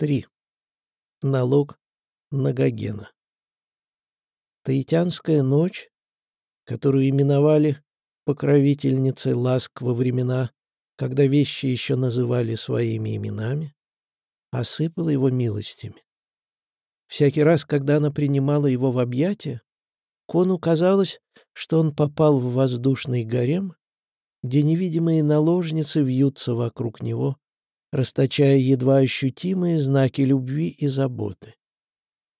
3. Налог на Гогена. Таитянская ночь, которую именовали покровительницей ласк во времена, когда вещи еще называли своими именами, осыпала его милостями. Всякий раз, когда она принимала его в объятия, Кону казалось, что он попал в воздушный гарем, где невидимые наложницы вьются вокруг него, расточая едва ощутимые знаки любви и заботы.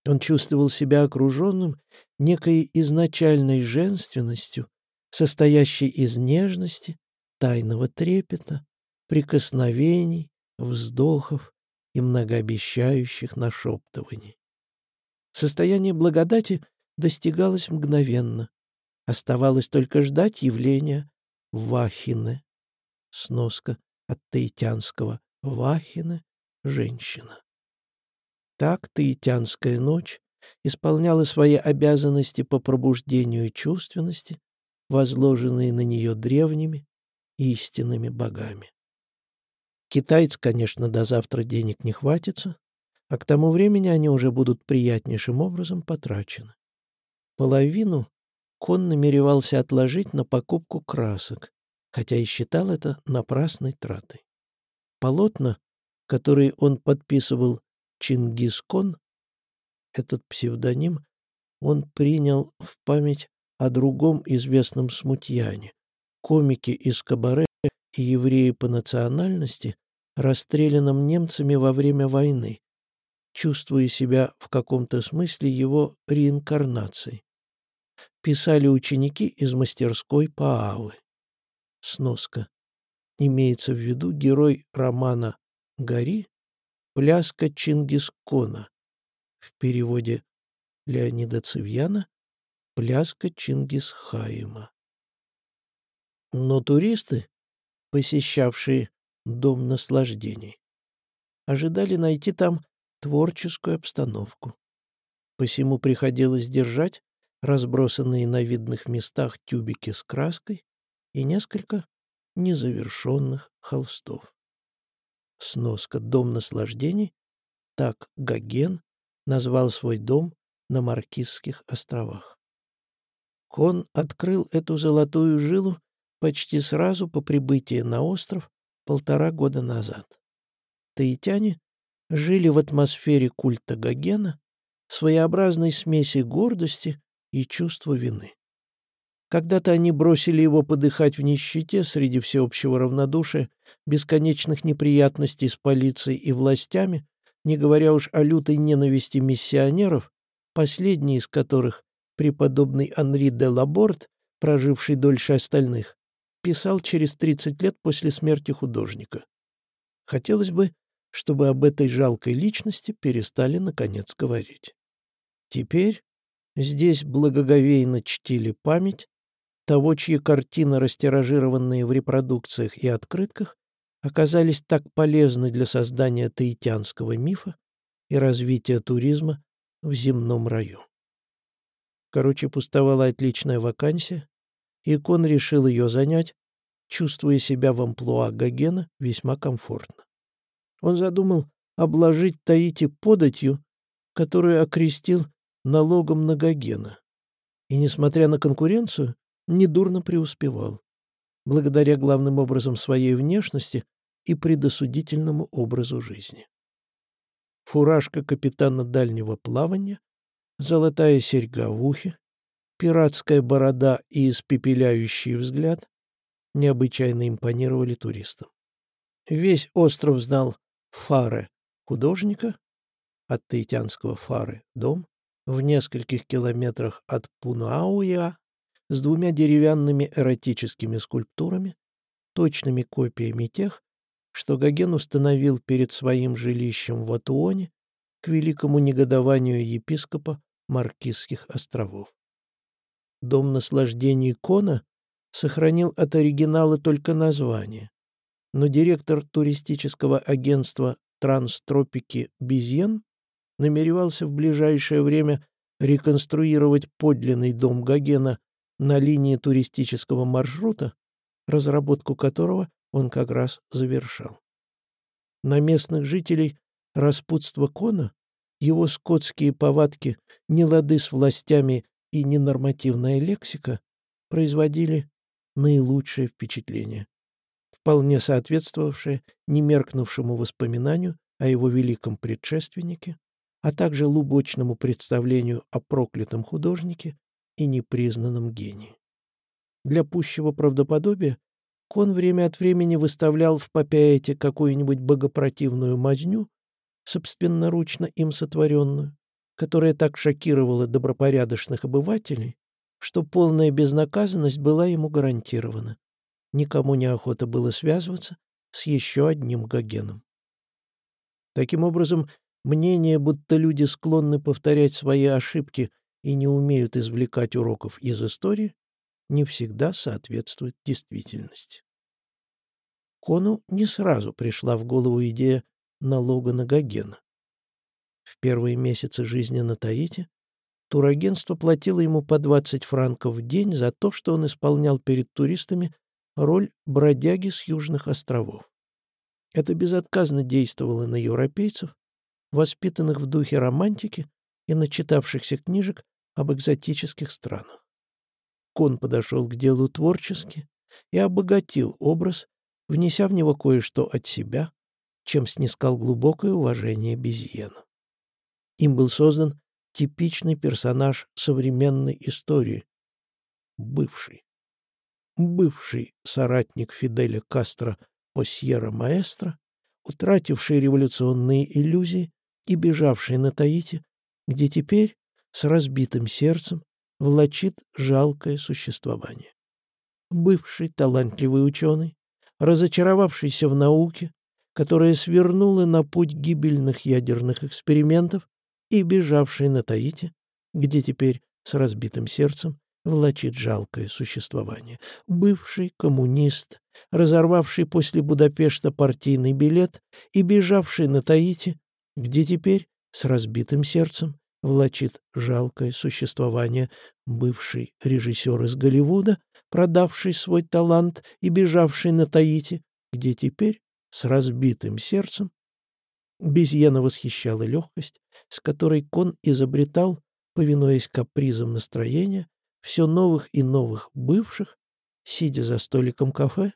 Он чувствовал себя окруженным некой изначальной женственностью, состоящей из нежности, тайного трепета, прикосновений, вздохов и многообещающих нашептываний. Состояние благодати достигалось мгновенно. Оставалось только ждать явления Вахины. Сноска от таитянского Вахина — женщина. Так таитянская ночь исполняла свои обязанности по пробуждению чувственности, возложенные на нее древними истинными богами. Китайц, конечно, до завтра денег не хватится, а к тому времени они уже будут приятнейшим образом потрачены. Половину Кон намеревался отложить на покупку красок, хотя и считал это напрасной тратой. Полотна, которые он подписывал Чингискон, этот псевдоним он принял в память о другом известном смутьяне, комике из Кабаре и евреи по национальности, расстрелянном немцами во время войны, чувствуя себя в каком-то смысле его реинкарнацией. Писали ученики из мастерской Паавы. Сноска имеется в виду герой романа «Гори» «Пляска Чингискона». В переводе Леонида Цивьяна «Пляска Чингисхаима». Но туристы, посещавшие Дом наслаждений, ожидали найти там творческую обстановку. Посему приходилось держать разбросанные на видных местах тюбики с краской и несколько незавершенных холстов. Сноска «Дом наслаждений» так Гоген назвал свой дом на Маркизских островах. Хон открыл эту золотую жилу почти сразу по прибытии на остров полтора года назад. Таитяне жили в атмосфере культа Гогена, своеобразной смеси гордости и чувства вины. Когда-то они бросили его подыхать в нищете среди всеобщего равнодушия, бесконечных неприятностей с полицией и властями, не говоря уж о лютой ненависти миссионеров, последний из которых, преподобный Анри де Лаборт, проживший дольше остальных, писал через 30 лет после смерти художника. Хотелось бы, чтобы об этой жалкой личности перестали наконец говорить. Теперь здесь благоговейно чтили память того, чьи картины, растиражированные в репродукциях и открытках, оказались так полезны для создания таитянского мифа и развития туризма в земном раю. Короче, пустовала отличная вакансия, и Кон решил ее занять, чувствуя себя в амплуа Гогена весьма комфортно. Он задумал обложить Таити податью, которую окрестил налогом на Гогена. И, несмотря на конкуренцию, недурно преуспевал, благодаря главным образом своей внешности и предосудительному образу жизни. Фуражка капитана дальнего плавания, золотая серьга в ухе, пиратская борода и испепеляющий взгляд необычайно импонировали туристам. Весь остров знал Фаре художника, от таитянского Фары дом, в нескольких километрах от Пунауя с двумя деревянными эротическими скульптурами, точными копиями тех, что Гоген установил перед своим жилищем в Атуоне к великому негодованию епископа Маркизских островов. Дом наслаждений Кона сохранил от оригинала только название, но директор туристического агентства «Транстропики» Безьен намеревался в ближайшее время реконструировать подлинный дом Гогена на линии туристического маршрута, разработку которого он как раз завершал. На местных жителей Распутство Кона, его скотские повадки, нелады с властями и ненормативная лексика производили наилучшее впечатление, вполне соответствовавшее немеркнувшему воспоминанию о его великом предшественнике, а также лубочному представлению о проклятом художнике и непризнанном гении. Для пущего правдоподобия Кон время от времени выставлял в Попяете какую-нибудь богопротивную мазню, собственноручно им сотворенную, которая так шокировала добропорядочных обывателей, что полная безнаказанность была ему гарантирована. Никому не охота было связываться с еще одним Гогеном. Таким образом, мнение, будто люди склонны повторять свои ошибки и не умеют извлекать уроков из истории, не всегда соответствует действительности. Кону не сразу пришла в голову идея налога на Гогена. В первые месяцы жизни на Таити турагентство платило ему по 20 франков в день за то, что он исполнял перед туристами роль бродяги с Южных островов. Это безотказно действовало на европейцев, воспитанных в духе романтики и начитавшихся книжек об экзотических странах. Кон подошел к делу творчески и обогатил образ, внеся в него кое-что от себя, чем снискал глубокое уважение Безьена. Им был создан типичный персонаж современной истории — бывший. Бывший соратник Фиделя Кастро по Сьерра-Маэстро, утративший революционные иллюзии и бежавший на Таити, где теперь, с разбитым сердцем, влачит жалкое существование. Бывший талантливый ученый, разочаровавшийся в науке, которая свернула на путь гибельных ядерных экспериментов и бежавший на Таити, где теперь с разбитым сердцем влачит жалкое существование. Бывший коммунист, разорвавший после Будапешта партийный билет и бежавший на Таити, где теперь с разбитым сердцем влачит жалкое существование бывший режиссер из Голливуда, продавший свой талант и бежавший на Таити, где теперь с разбитым сердцем. Безьена восхищала легкость, с которой Кон изобретал, повинуясь капризам настроения, все новых и новых бывших, сидя за столиком кафе,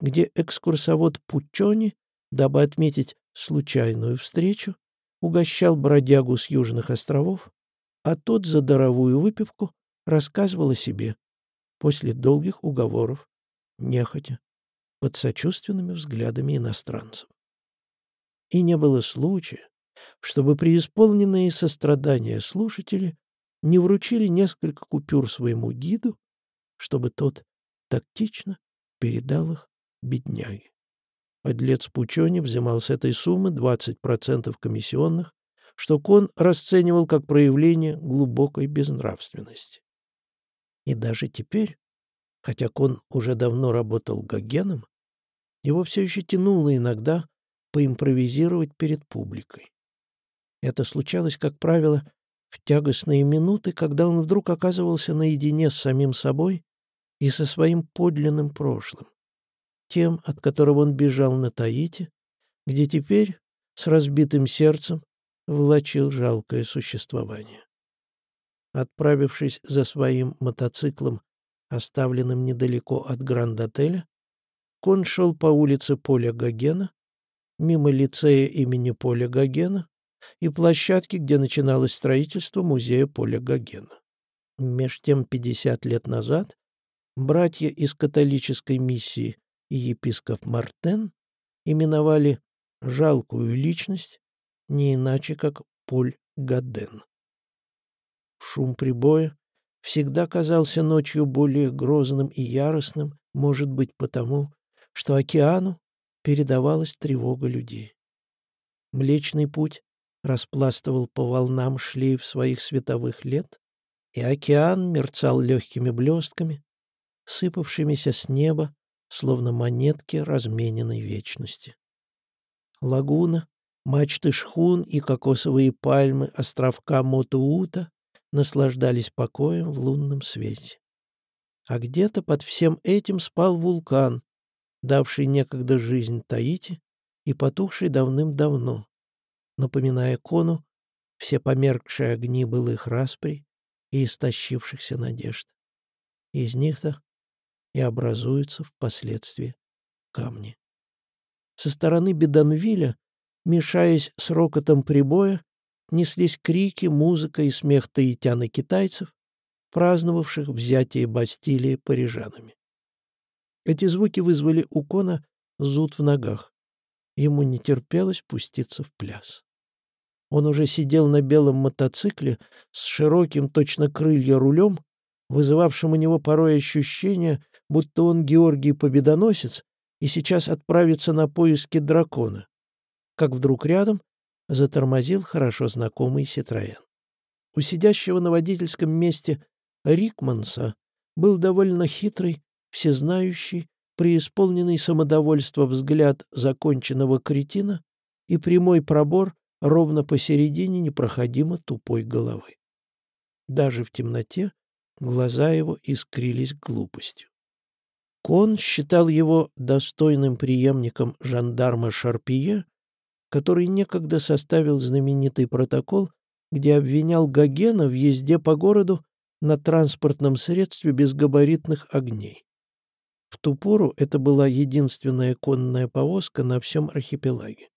где экскурсовод Пучони, дабы отметить случайную встречу, угощал бродягу с Южных островов, а тот за даровую выпивку рассказывал о себе после долгих уговоров, нехотя, под сочувственными взглядами иностранцев. И не было случая, чтобы преисполненные сострадания слушатели не вручили несколько купюр своему гиду, чтобы тот тактично передал их бедняге. Подлец Пучони взимал с этой суммы 20% комиссионных, что Кон расценивал как проявление глубокой безнравственности. И даже теперь, хотя Кон уже давно работал гогеном, его все еще тянуло иногда поимпровизировать перед публикой. Это случалось, как правило, в тягостные минуты, когда он вдруг оказывался наедине с самим собой и со своим подлинным прошлым, тем, от которого он бежал на Таити, где теперь, с разбитым сердцем, влачил жалкое существование. Отправившись за своим мотоциклом, оставленным недалеко от Гранд-отеля, Кон шел по улице Поля Гогена, мимо лицея имени Поля Гогена, и площадки, где начиналось строительство музея Поля Гогена. Меж тем 50 лет назад братья из католической миссии и епископ Мартен именовали жалкую личность не иначе, как Поль Гаден. Шум прибоя всегда казался ночью более грозным и яростным, может быть, потому, что океану передавалась тревога людей. Млечный путь распластывал по волнам шлейф своих световых лет, и океан мерцал легкими блестками, сыпавшимися с неба, словно монетки размененной вечности. Лагуна, мачты шхун и кокосовые пальмы островка Мотуута наслаждались покоем в лунном свете. А где-то под всем этим спал вулкан, давший некогда жизнь Таити и потухший давным-давно, напоминая кону все померкшие огни былых распри и истощившихся надежд. Из них-то и образуются впоследствии камни. Со стороны Беданвиля, мешаясь с рокотом прибоя, неслись крики, музыка и смех таитян и китайцев, праздновавших взятие Бастилии парижанами. Эти звуки вызвали у Кона зуд в ногах. Ему не терпелось пуститься в пляс. Он уже сидел на белом мотоцикле с широким точно крылья рулем, вызывавшим у него порой ощущение, будто он Георгий Победоносец и сейчас отправится на поиски дракона. Как вдруг рядом затормозил хорошо знакомый Ситроен. У сидящего на водительском месте Рикманса был довольно хитрый, всезнающий, преисполненный самодовольства взгляд законченного кретина и прямой пробор ровно посередине непроходимо тупой головы. Даже в темноте глаза его искрились глупостью. Кон считал его достойным преемником жандарма Шарпие, который некогда составил знаменитый протокол, где обвинял Гогена в езде по городу на транспортном средстве без габаритных огней. В ту пору это была единственная конная повозка на всем архипелаге.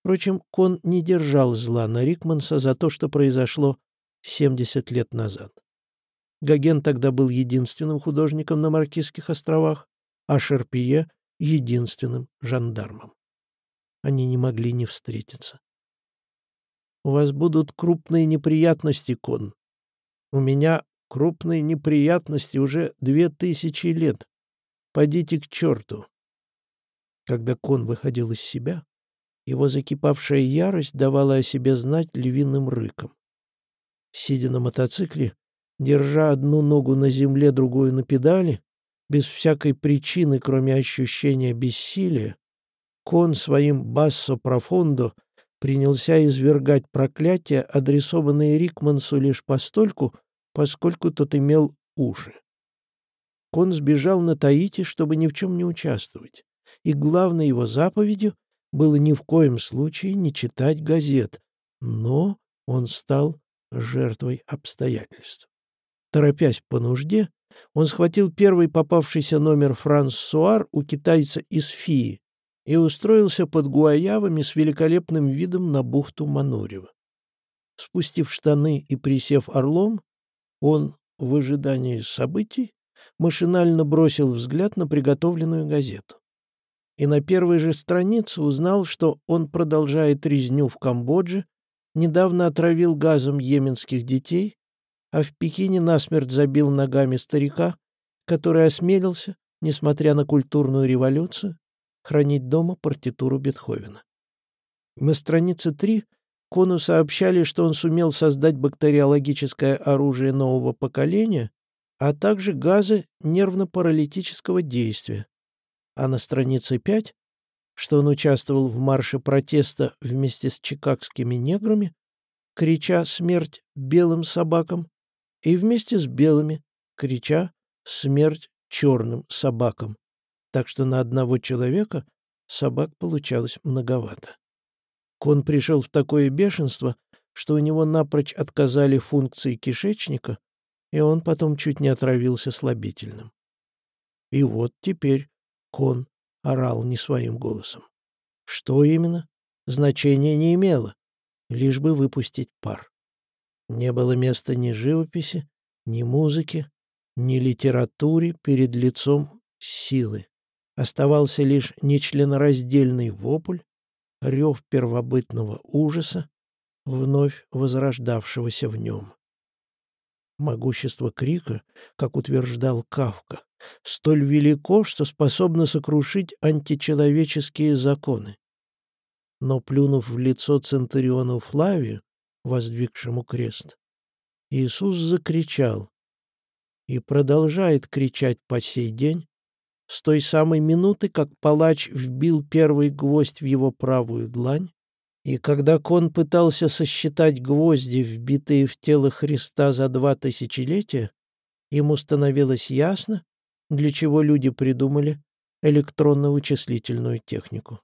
Впрочем, Кон не держал зла на Рикманса за то, что произошло 70 лет назад. Гоген тогда был единственным художником на Маркизских островах, а Шерпие — единственным жандармом. Они не могли не встретиться. «У вас будут крупные неприятности, Кон. У меня крупные неприятности уже две тысячи лет. Пойдите к черту». Когда Кон выходил из себя, его закипавшая ярость давала о себе знать львиным рыком. Сидя на мотоцикле, держа одну ногу на земле, другую на педали, без всякой причины, кроме ощущения бессилия, Кон своим бассо-профондо принялся извергать проклятия, адресованные Рикмансу лишь постольку, поскольку тот имел уши. Кон сбежал на Таити, чтобы ни в чем не участвовать, и главной его заповедью было ни в коем случае не читать газет, но он стал жертвой обстоятельств. Торопясь по нужде, он схватил первый попавшийся номер Франсуар у китайца из Фии и устроился под Гуаявами с великолепным видом на бухту Манурева. Спустив штаны и присев орлом, он, в ожидании событий, машинально бросил взгляд на приготовленную газету и на первой же странице узнал, что он продолжает резню в Камбодже, недавно отравил газом йеменских детей, а в Пекине насмерть забил ногами старика, который осмелился, несмотря на культурную революцию, хранить дома партитуру Бетховена. На странице 3 Кону сообщали, что он сумел создать бактериологическое оружие нового поколения, а также газы нервно-паралитического действия, а на странице 5, что он участвовал в марше протеста вместе с чикагскими неграми, крича «Смерть белым собакам!» И вместе с белыми, крича «Смерть черным собакам!» Так что на одного человека собак получалось многовато. Кон пришел в такое бешенство, что у него напрочь отказали функции кишечника, и он потом чуть не отравился слабительным. И вот теперь Кон орал не своим голосом. Что именно? Значения не имело, лишь бы выпустить пар. Не было места ни живописи, ни музыки, ни литературе перед лицом силы. Оставался лишь нечленораздельный вопль, рев первобытного ужаса, вновь возрождавшегося в нем. Могущество крика, как утверждал Кавка, столь велико, что способно сокрушить античеловеческие законы. Но, плюнув в лицо Центуриону Флавию, воздвигшему крест, Иисус закричал и продолжает кричать по сей день, с той самой минуты, как палач вбил первый гвоздь в его правую длань, и когда Кон пытался сосчитать гвозди, вбитые в тело Христа за два тысячелетия, ему становилось ясно, для чего люди придумали электронно-вычислительную технику.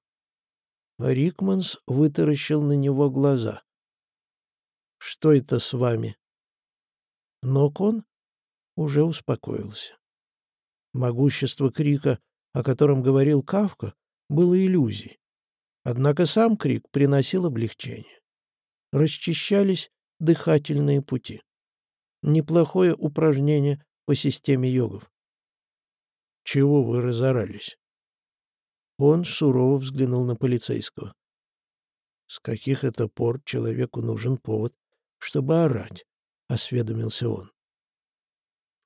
Рикманс вытаращил на него глаза. «Что это с вами?» Но Кон уже успокоился. Могущество крика, о котором говорил Кавка, было иллюзией. Однако сам крик приносил облегчение. Расчищались дыхательные пути. Неплохое упражнение по системе йогов. «Чего вы разорались?» Он сурово взглянул на полицейского. «С каких это пор человеку нужен повод, чтобы орать?» — осведомился он.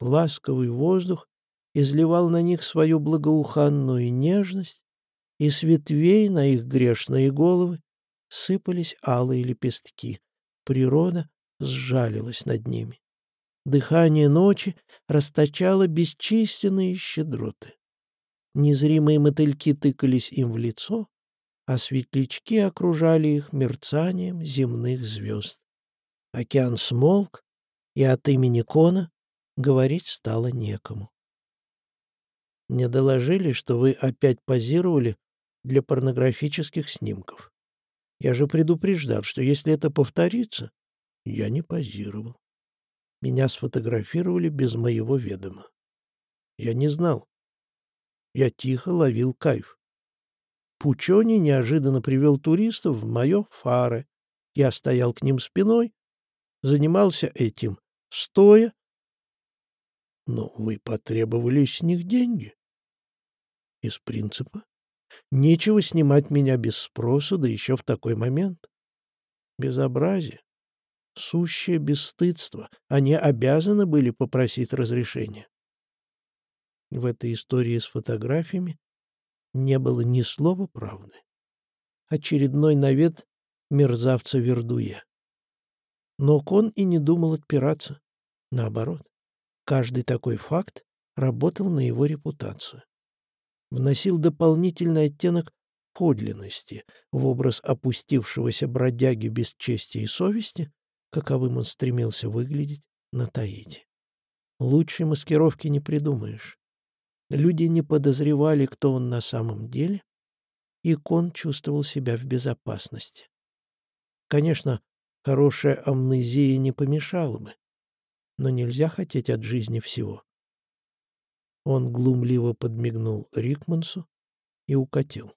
Ласковый воздух изливал на них свою благоуханную нежность, и с ветвей на их грешные головы сыпались алые лепестки. Природа сжалилась над ними. Дыхание ночи расточало бесчисленные щедроты. Незримые мотыльки тыкались им в лицо, а светлячки окружали их мерцанием земных звезд. Океан смолк, и от имени Кона говорить стало некому. Мне доложили, что вы опять позировали для порнографических снимков. Я же предупреждал, что если это повторится, я не позировал. Меня сфотографировали без моего ведома. Я не знал, я тихо ловил кайф. Пучони неожиданно привел туристов в мое фаре. Я стоял к ним спиной, занимался этим стоя. Но вы потребовали с них деньги. Из принципа. Нечего снимать меня без спроса, да еще в такой момент. Безобразие. Сущее бесстыдство. Они обязаны были попросить разрешения. В этой истории с фотографиями не было ни слова правды. Очередной навет мерзавца Вердуя. Но Кон и не думал отпираться. Наоборот, каждый такой факт работал на его репутацию. Вносил дополнительный оттенок подлинности в образ опустившегося бродяги без чести и совести, каковым он стремился выглядеть на Таити. Лучшей маскировки не придумаешь. Люди не подозревали, кто он на самом деле, и Кон чувствовал себя в безопасности. Конечно, хорошая амнезия не помешала бы, но нельзя хотеть от жизни всего. Он глумливо подмигнул Рикмансу и укатил.